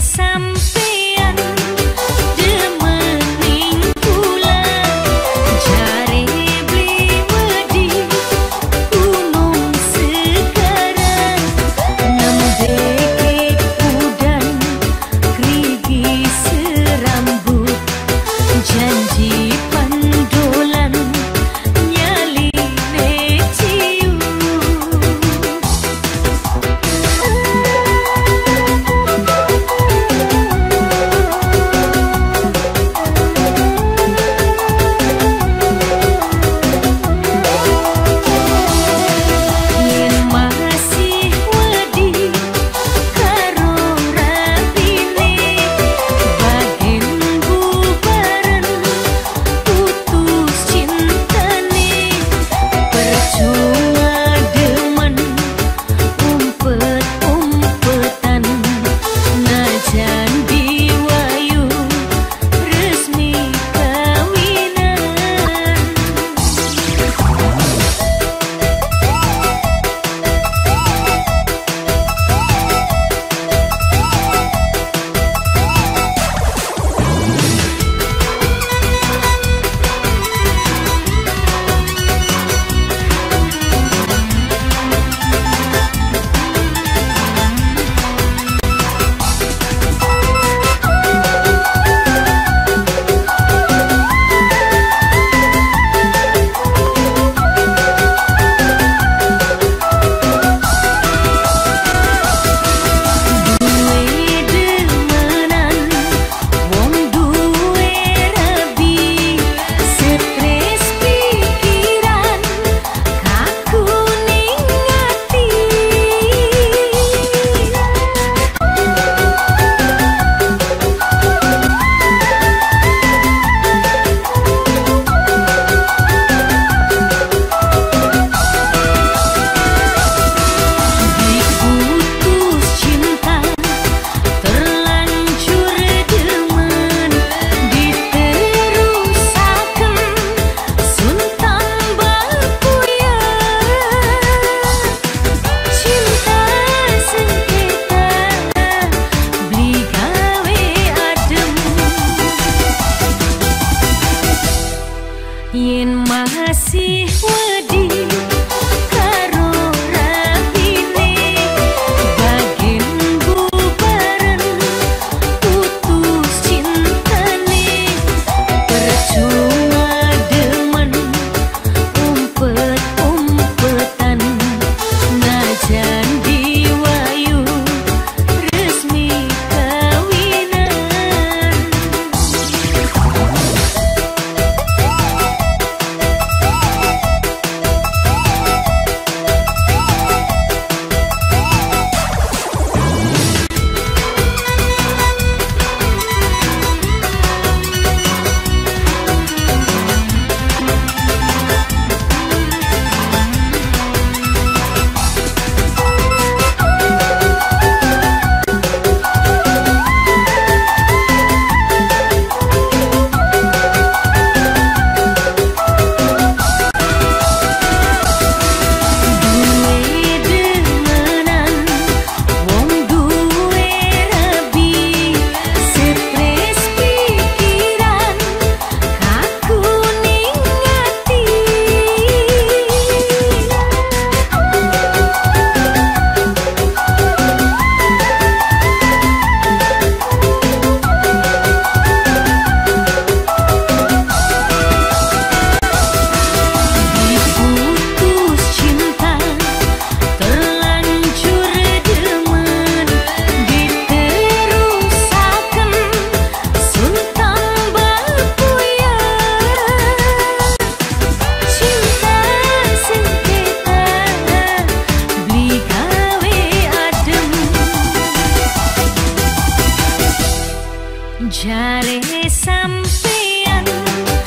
sampean れ賛否ある